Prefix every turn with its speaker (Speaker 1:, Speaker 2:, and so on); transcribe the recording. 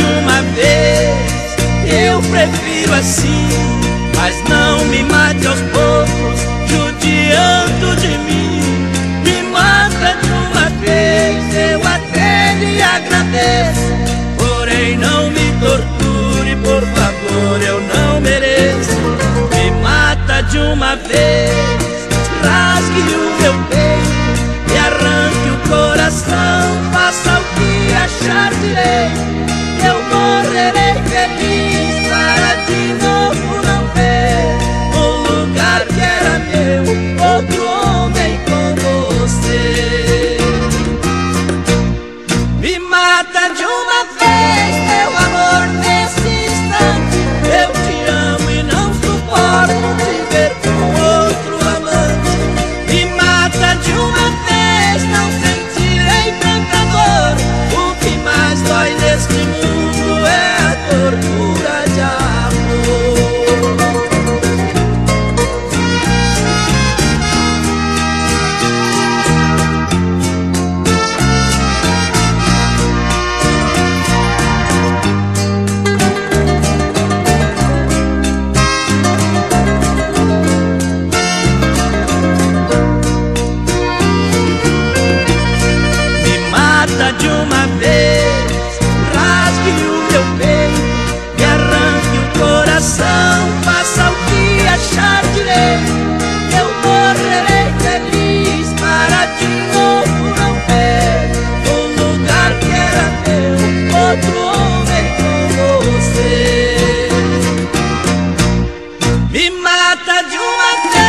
Speaker 1: de uma vez. Eu prefiro assim, mas não me mate aos poucos, judiando de mim. Me mata de uma vez, eu até lhe agradeço. Porém, não me torture, por favor, eu não mereço. Me mata de uma vez, rasgue o meu peito e arranque o coração, faça o que achar direito. es mi mundo. ما ته